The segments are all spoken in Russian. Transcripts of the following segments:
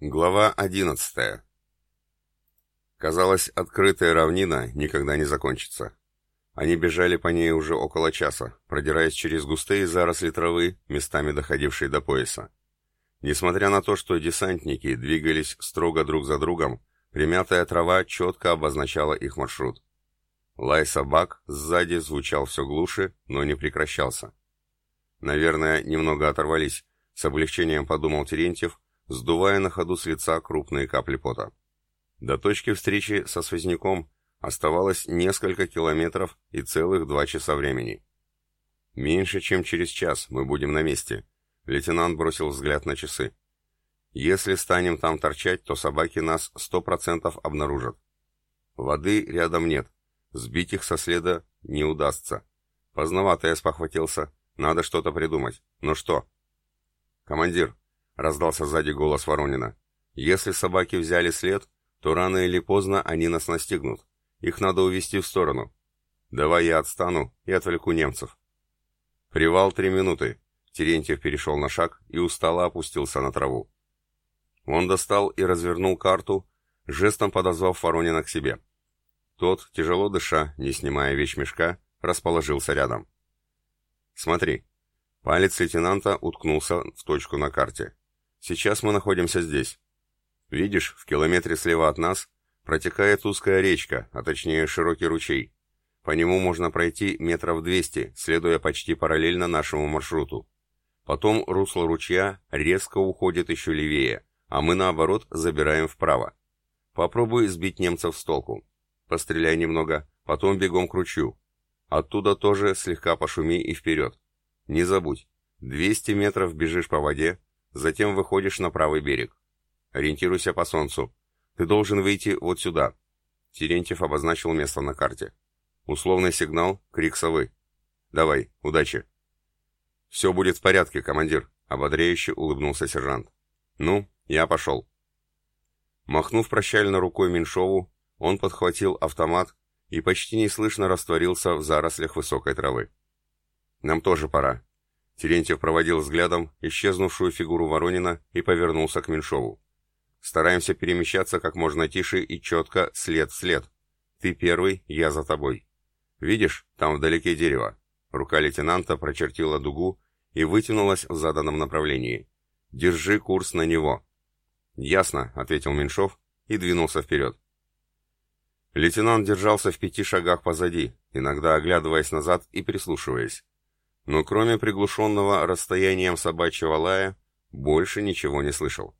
Глава 11. Казалось, открытая равнина никогда не закончится. Они бежали по ней уже около часа, продираясь через густые заросли травы, местами доходившие до пояса. Несмотря на то, что десантники двигались строго друг за другом, примятая трава четко обозначала их маршрут. Лай собак сзади звучал все глуше, но не прекращался. Наверное, немного оторвались, с облегчением подумал Терентьев, сдувая на ходу с лица крупные капли пота. До точки встречи со связняком оставалось несколько километров и целых два часа времени. «Меньше чем через час мы будем на месте», — лейтенант бросил взгляд на часы. «Если станем там торчать, то собаки нас сто процентов обнаружат. Воды рядом нет, сбить их со следа не удастся. Поздновато я спохватился, надо что-то придумать. Ну что?» «Командир, раздался сзади голос Воронина. Если собаки взяли след, то рано или поздно они нас настигнут. Их надо увести в сторону. Давай я отстану и отвлеку немцев. Привал три минуты. Терентьев перешел на шаг и устало опустился на траву. Он достал и развернул карту, жестом подозвав Воронина к себе. Тот, тяжело дыша, не снимая вещмешка, расположился рядом. «Смотри». Палец лейтенанта уткнулся в точку на карте. Сейчас мы находимся здесь. Видишь, в километре слева от нас протекает узкая речка, а точнее широкий ручей. По нему можно пройти метров 200, следуя почти параллельно нашему маршруту. Потом русло ручья резко уходит еще левее, а мы наоборот забираем вправо. Попробуй сбить немцев с толку. Постреляй немного, потом бегом к ручью. Оттуда тоже слегка пошуми и вперед. Не забудь, 200 метров бежишь по воде, Затем выходишь на правый берег. Ориентируйся по солнцу. Ты должен выйти вот сюда. Терентьев обозначил место на карте. Условный сигнал, крик совы. Давай, удачи. Все будет в порядке, командир, ободряюще улыбнулся сержант. Ну, я пошел. Махнув прощально рукой Меньшову, он подхватил автомат и почти неслышно растворился в зарослях высокой травы. «Нам тоже пора. Терентьев проводил взглядом исчезнувшую фигуру Воронина и повернулся к Меньшову. «Стараемся перемещаться как можно тише и четко, след в след. Ты первый, я за тобой. Видишь, там вдалеке дерево». Рука лейтенанта прочертила дугу и вытянулась в заданном направлении. «Держи курс на него». «Ясно», — ответил Меньшов и двинулся вперед. Лейтенант держался в пяти шагах позади, иногда оглядываясь назад и прислушиваясь но кроме приглушенного расстоянием собачьего лая, больше ничего не слышал.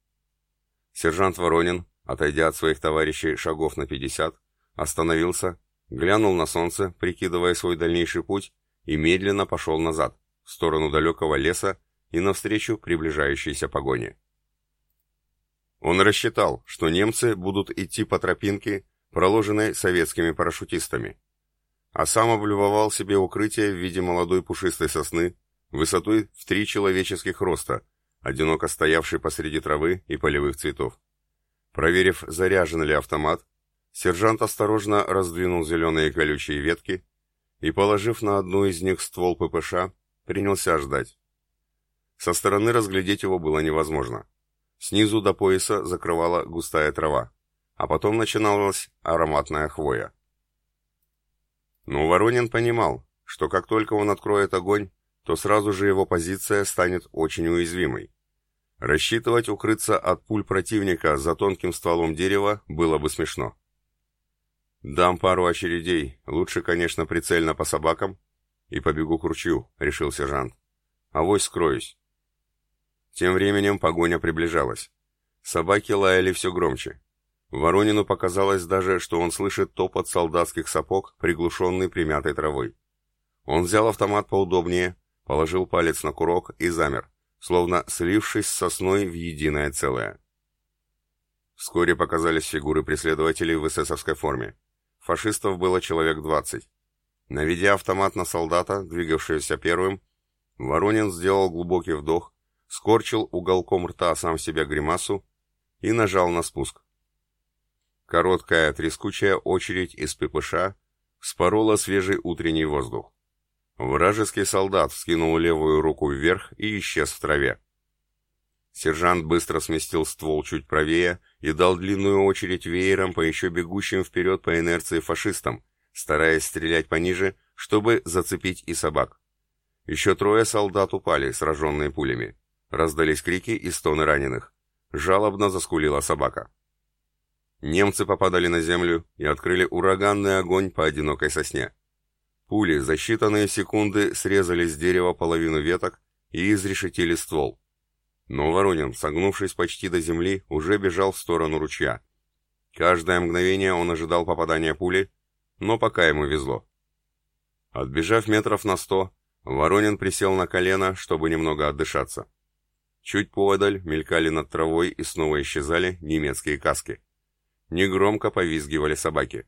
Сержант Воронин, отойдя от своих товарищей шагов на пятьдесят, остановился, глянул на солнце, прикидывая свой дальнейший путь, и медленно пошел назад, в сторону далекого леса и навстречу приближающейся погоне. Он рассчитал, что немцы будут идти по тропинке, проложенной советскими парашютистами а сам облюбовал себе укрытие в виде молодой пушистой сосны, высотой в три человеческих роста, одиноко стоявшей посреди травы и полевых цветов. Проверив, заряжен ли автомат, сержант осторожно раздвинул зеленые колючие ветки и, положив на одну из них ствол ППШ, принялся ждать. Со стороны разглядеть его было невозможно. Снизу до пояса закрывала густая трава, а потом начиналась ароматная хвоя. Но Воронин понимал, что как только он откроет огонь, то сразу же его позиция станет очень уязвимой. Рассчитывать укрыться от пуль противника за тонким стволом дерева было бы смешно. «Дам пару очередей, лучше, конечно, прицельно по собакам, и побегу к ручью», — решил сержант. «Авось скроюсь». Тем временем погоня приближалась. Собаки лаяли все громче. Воронину показалось даже, что он слышит топот солдатских сапог, приглушенный примятой травой. Он взял автомат поудобнее, положил палец на курок и замер, словно слившись с сосной в единое целое. Вскоре показались фигуры преследователей в эсэсовской форме. Фашистов было человек двадцать. Наведя автомат на солдата, двигавшегося первым, Воронин сделал глубокий вдох, скорчил уголком рта сам себя гримасу и нажал на спуск. Короткая трескучая очередь из ППШ вспорола свежий утренний воздух. Вражеский солдат вскинул левую руку вверх и исчез в траве. Сержант быстро сместил ствол чуть правее и дал длинную очередь веером по еще бегущим вперед по инерции фашистам, стараясь стрелять пониже, чтобы зацепить и собак. Еще трое солдат упали, сраженные пулями. Раздались крики и стоны раненых. Жалобно заскулила собака. Немцы попадали на землю и открыли ураганный огонь по одинокой сосне. Пули за считанные секунды срезали с дерева половину веток и изрешетили ствол. Но Воронин, согнувшись почти до земли, уже бежал в сторону ручья. Каждое мгновение он ожидал попадания пули, но пока ему везло. Отбежав метров на сто, Воронин присел на колено, чтобы немного отдышаться. Чуть поодаль мелькали над травой и снова исчезали немецкие каски. Негромко повизгивали собаки.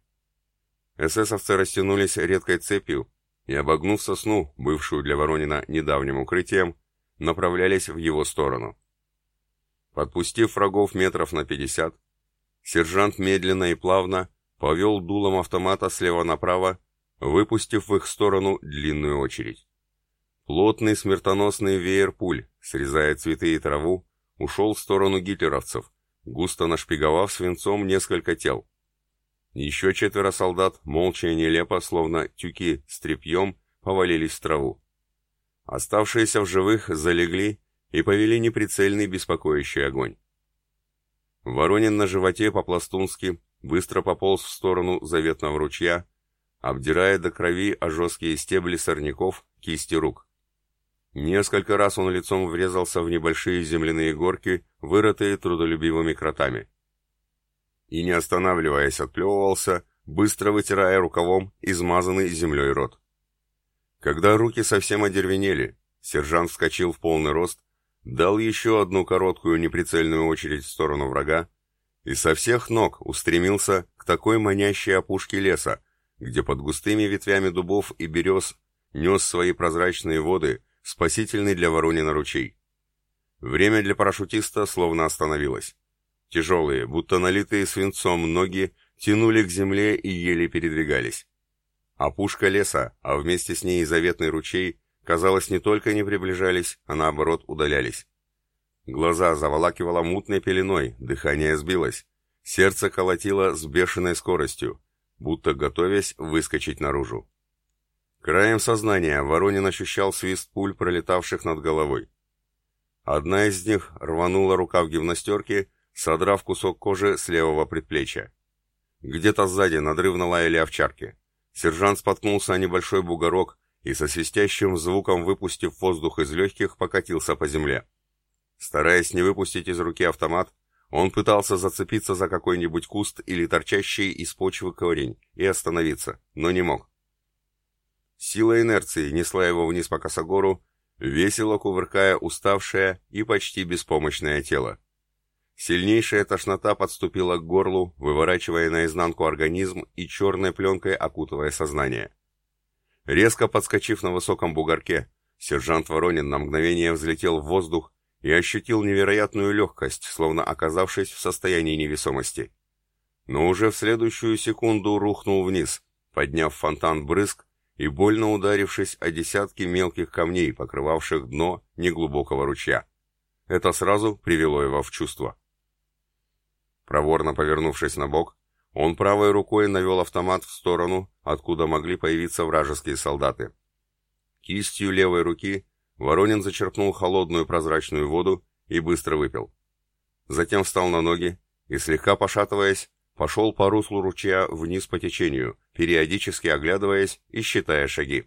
Эсэсовцы растянулись редкой цепью и, обогнув сосну, бывшую для Воронина недавним укрытием, направлялись в его сторону. Подпустив врагов метров на пятьдесят, сержант медленно и плавно повел дулом автомата слева направо, выпустив в их сторону длинную очередь. Плотный смертоносный веер пуль, срезая цветы и траву, ушел в сторону гитлеровцев, густо нашпиговав свинцом несколько тел. Еще четверо солдат, молча и нелепо, словно тюки с тряпьем, повалились в траву. Оставшиеся в живых залегли и повели неприцельный беспокоящий огонь. Воронин на животе по-пластунски быстро пополз в сторону заветного ручья, обдирая до крови о жесткие стебли сорняков кисти рук. Несколько раз он лицом врезался в небольшие земляные горки, вырытые трудолюбивыми кротами. И не останавливаясь, отплевывался, быстро вытирая рукавом измазанный землей рот. Когда руки совсем одервенели, сержант вскочил в полный рост, дал еще одну короткую неприцельную очередь в сторону врага и со всех ног устремился к такой манящей опушке леса, где под густыми ветвями дубов и берез нес свои прозрачные воды спасительный для Воронина ручей. Время для парашютиста словно остановилось. Тяжелые, будто налитые свинцом ноги тянули к земле и еле передвигались. Опушка леса, а вместе с ней и заветный ручей, казалось, не только не приближались, а наоборот удалялись. Глаза заволакивало мутной пеленой, дыхание сбилось. Сердце колотило с бешеной скоростью, будто готовясь выскочить наружу. Краем сознания Воронин ощущал свист пуль, пролетавших над головой. Одна из них рванула рукав гимнастерки, содрав кусок кожи с левого предплечья. Где-то сзади надрывно лаяли овчарки. Сержант споткнулся о небольшой бугорок и со свистящим звуком, выпустив воздух из легких, покатился по земле. Стараясь не выпустить из руки автомат, он пытался зацепиться за какой-нибудь куст или торчащий из почвы корень и остановиться, но не мог. Сила инерции несла его вниз по косогору, весело кувыркая уставшее и почти беспомощное тело. Сильнейшая тошнота подступила к горлу, выворачивая наизнанку организм и черной пленкой окутывая сознание. Резко подскочив на высоком бугорке, сержант Воронин на мгновение взлетел в воздух и ощутил невероятную легкость, словно оказавшись в состоянии невесомости. Но уже в следующую секунду рухнул вниз, подняв фонтан брызг и больно ударившись о десятки мелких камней, покрывавших дно неглубокого ручья. Это сразу привело его в чувство. Проворно повернувшись на бок, он правой рукой навел автомат в сторону, откуда могли появиться вражеские солдаты. Кистью левой руки Воронин зачерпнул холодную прозрачную воду и быстро выпил. Затем встал на ноги и, слегка пошатываясь, пошел по руслу ручья вниз по течению, периодически оглядываясь и считая шаги.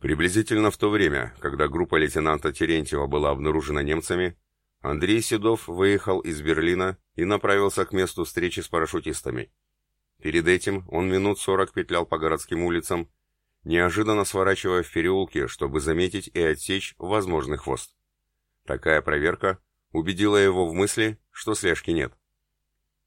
Приблизительно в то время, когда группа лейтенанта Терентьева была обнаружена немцами, Андрей Седов выехал из Берлина и направился к месту встречи с парашютистами. Перед этим он минут сорок петлял по городским улицам, неожиданно сворачивая в переулки, чтобы заметить и отсечь возможный хвост. Такая проверка убедила его в мысли, что слежки нет.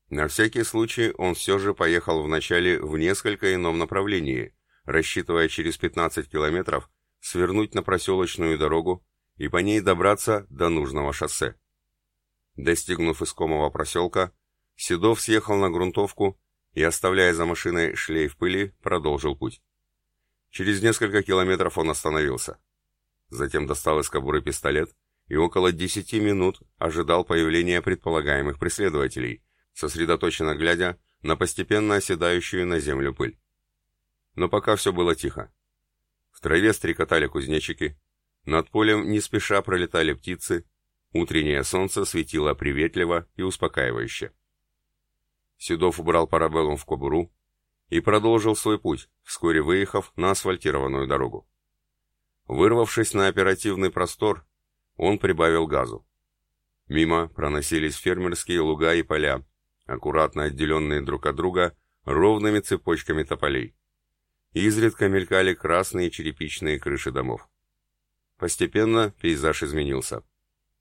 На всякий случай он все же поехал вначале в несколько ином направлении, рассчитывая через 15 километров свернуть на проселочную дорогу и по ней добраться до нужного шоссе. Достигнув искомого проселка, Седов съехал на грунтовку и, оставляя за машиной шлейф пыли, продолжил путь. Через несколько километров он остановился. затем достал из кобуры пистолет и около десяти минут ожидал появления предполагаемых преследователей, сосредоточенно глядя на постепенно оседающую на землю пыль. Но пока все было тихо. В траве стрекотали кузнечики, над полем не спеша пролетали птицы, утреннее солнце светило приветливо и успокаивающе. Седов убрал парабеллум в кобуру и продолжил свой путь, вскоре выехав на асфальтированную дорогу. Вырвавшись на оперативный простор, он прибавил газу. Мимо проносились фермерские луга и поля, аккуратно отделенные друг от друга ровными цепочками тополей. Изредка мелькали красные черепичные крыши домов. Постепенно пейзаж изменился.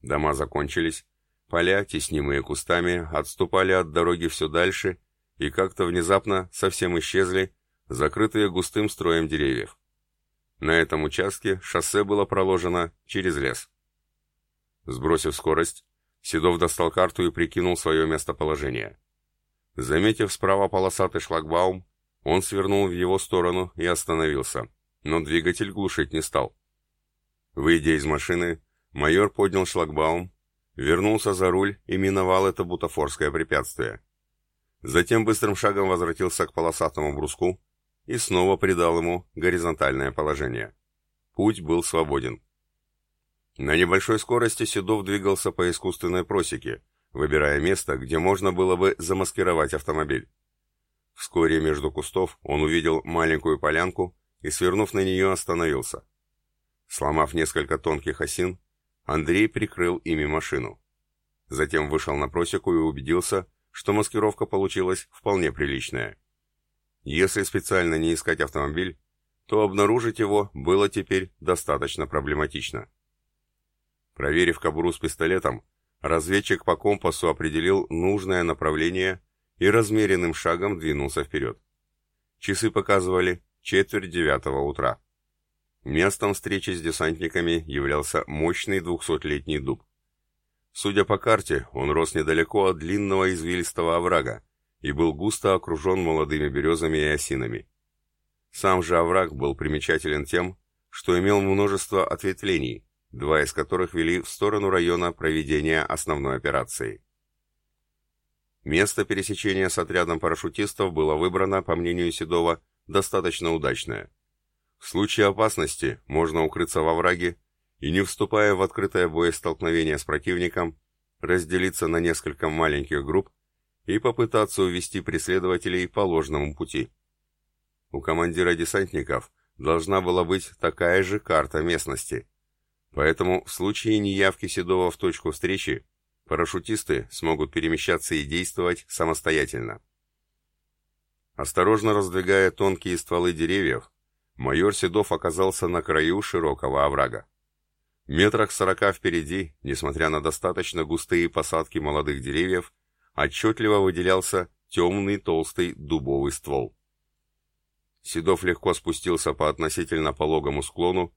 Дома закончились, поля, теснимые кустами, отступали от дороги все дальше и как-то внезапно совсем исчезли, закрытые густым строем деревьев. На этом участке шоссе было проложено через лес. Сбросив скорость, Седов достал карту и прикинул свое местоположение. Заметив справа полосатый шлагбаум, он свернул в его сторону и остановился, но двигатель глушить не стал. Выйдя из машины, майор поднял шлагбаум, вернулся за руль и миновал это бутафорское препятствие. Затем быстрым шагом возвратился к полосатому бруску и снова придал ему горизонтальное положение. Путь был свободен. На небольшой скорости Седов двигался по искусственной просеке, выбирая место, где можно было бы замаскировать автомобиль. Вскоре между кустов он увидел маленькую полянку и, свернув на нее, остановился. Сломав несколько тонких осин, Андрей прикрыл ими машину. Затем вышел на просеку и убедился, что маскировка получилась вполне приличная. Если специально не искать автомобиль, то обнаружить его было теперь достаточно проблематично. Проверив кобуру с пистолетом, разведчик по компасу определил нужное направление и размеренным шагом двинулся вперед. Часы показывали четверть девятого утра. Местом встречи с десантниками являлся мощный двухсотлетний дуб. Судя по карте, он рос недалеко от длинного извилистого оврага и был густо окружен молодыми березами и осинами. Сам же овраг был примечателен тем, что имел множество ответвлений, два из которых вели в сторону района проведения основной операции. Место пересечения с отрядом парашютистов было выбрано, по мнению Седова, достаточно удачное. В случае опасности можно укрыться во враге и, не вступая в открытое боестолкновение с противником, разделиться на несколько маленьких групп и попытаться увести преследователей по ложному пути. У командира десантников должна была быть такая же карта местности – Поэтому в случае неявки Седова в точку встречи парашютисты смогут перемещаться и действовать самостоятельно. Осторожно раздвигая тонкие стволы деревьев, майор Седов оказался на краю широкого оврага. Метрах сорока впереди, несмотря на достаточно густые посадки молодых деревьев, отчетливо выделялся темный толстый дубовый ствол. Седов легко спустился по относительно пологому склону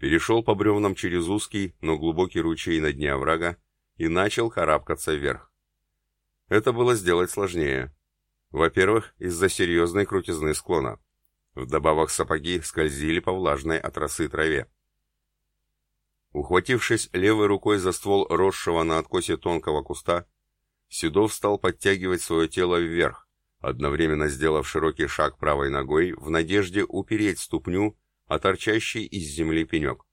перешел по бревнам через узкий, но глубокий ручей на дне оврага и начал карабкаться вверх. Это было сделать сложнее. Во-первых, из-за серьезной крутизны склона. Вдобавок сапоги скользили по влажной от росы траве. Ухватившись левой рукой за ствол росшего на откосе тонкого куста, Седов стал подтягивать свое тело вверх, одновременно сделав широкий шаг правой ногой в надежде упереть ступню а торчащий из земли пенек.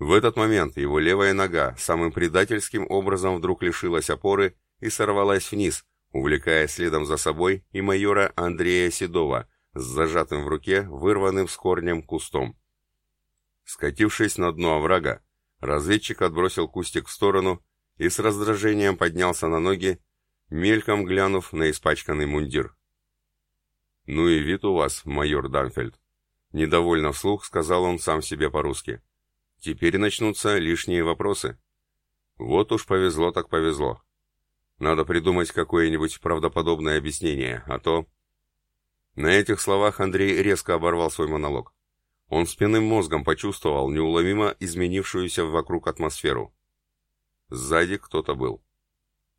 В этот момент его левая нога самым предательским образом вдруг лишилась опоры и сорвалась вниз, увлекая следом за собой и майора Андрея Седова с зажатым в руке вырванным с корнем кустом. Скатившись на дно оврага, разведчик отбросил кустик в сторону и с раздражением поднялся на ноги, мельком глянув на испачканный мундир. «Ну и вид у вас, майор Дамфельд. Недовольно вслух сказал он сам себе по-русски. Теперь начнутся лишние вопросы. Вот уж повезло так повезло. Надо придумать какое-нибудь правдоподобное объяснение, а то... На этих словах Андрей резко оборвал свой монолог. Он спинным мозгом почувствовал неуловимо изменившуюся вокруг атмосферу. Сзади кто-то был.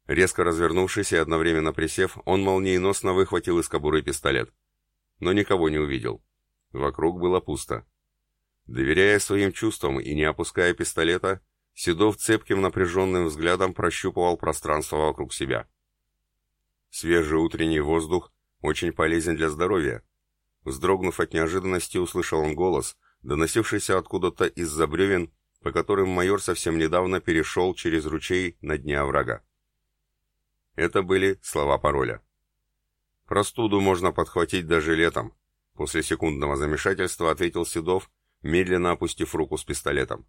Резко развернувшись и одновременно присев, он молниеносно выхватил из кобуры пистолет. Но никого не увидел. Вокруг было пусто. Доверяя своим чувствам и не опуская пистолета, Седов цепким напряженным взглядом прощупывал пространство вокруг себя. Свежий утренний воздух очень полезен для здоровья. Вздрогнув от неожиданности, услышал он голос, доносившийся откуда-то из-за бревен, по которым майор совсем недавно перешел через ручей на дне оврага. Это были слова пароля. «Простуду можно подхватить даже летом», — после секундного замешательства ответил Седов, медленно опустив руку с пистолетом.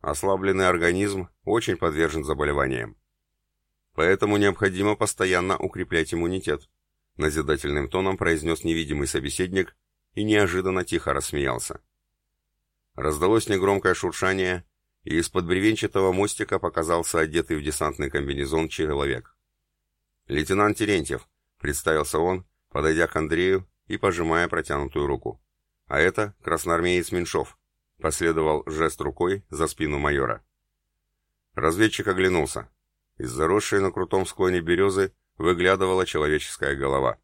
Ослабленный организм очень подвержен заболеваниям. Поэтому необходимо постоянно укреплять иммунитет, назидательным тоном произнес невидимый собеседник и неожиданно тихо рассмеялся. Раздалось негромкое шуршание, и из-под бревенчатого мостика показался одетый в десантный комбинезон человек. «Лейтенант Терентьев», — представился он, подойдя к Андрею и пожимая протянутую руку. «А это красноармеец Меньшов, Последовал жест рукой за спину майора. Разведчик оглянулся. Из заросшей на крутом склоне березы выглядывала человеческая голова.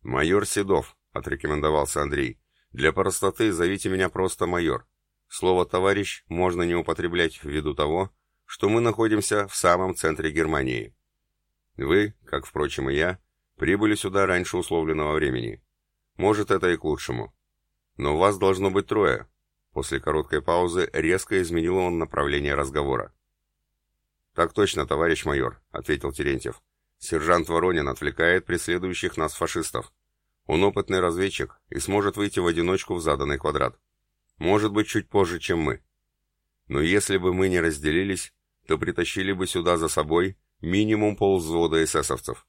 «Майор Седов», — отрекомендовался Андрей. «Для простоты зовите меня просто майор. Слово «товарищ» можно не употреблять ввиду того, что мы находимся в самом центре Германии. Вы, как, впрочем, и я, прибыли сюда раньше условленного времени. Может, это и к лучшему. Но вас должно быть трое, После короткой паузы резко изменил он направление разговора. «Так точно, товарищ майор», — ответил Терентьев. «Сержант Воронин отвлекает преследующих нас фашистов. Он опытный разведчик и сможет выйти в одиночку в заданный квадрат. Может быть, чуть позже, чем мы. Но если бы мы не разделились, то притащили бы сюда за собой минимум полвзвода эсэсовцев.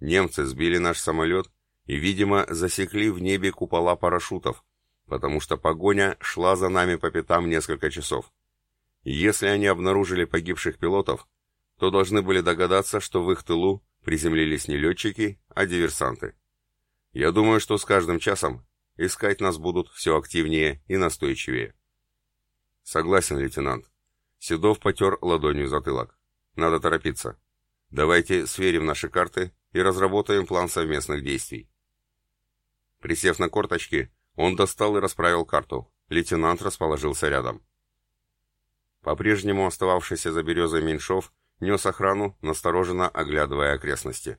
Немцы сбили наш самолет и, видимо, засекли в небе купола парашютов, потому что погоня шла за нами по пятам несколько часов. если они обнаружили погибших пилотов, то должны были догадаться, что в их тылу приземлились не летчики, а диверсанты. Я думаю, что с каждым часом искать нас будут все активнее и настойчивее. Согласен, лейтенант. Седов потер ладонью затылок. Надо торопиться. Давайте сверим наши карты и разработаем план совместных действий. Присев на корточки, он достал и расправил карту. Лейтенант расположился рядом. По-прежнему остававшийся за березой Меньшов нес охрану, настороженно оглядывая окрестности.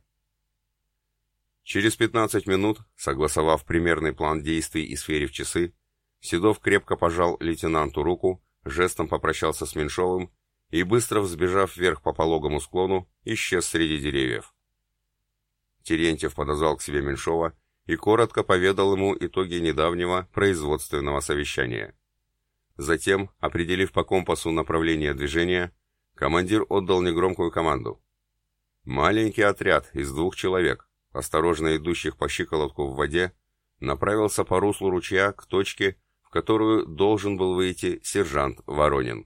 Через 15 минут, согласовав примерный план действий и сферив часы, Седов крепко пожал лейтенанту руку, жестом попрощался с Меньшовым и, быстро взбежав вверх по пологому склону, исчез среди деревьев. Терентьев подозвал к себе Меньшова и коротко поведал ему итоги недавнего производственного совещания. Затем, определив по компасу направление движения, командир отдал негромкую команду. Маленький отряд из двух человек, осторожно идущих по щиколотку в воде, направился по руслу ручья к точке, в которую должен был выйти сержант Воронин.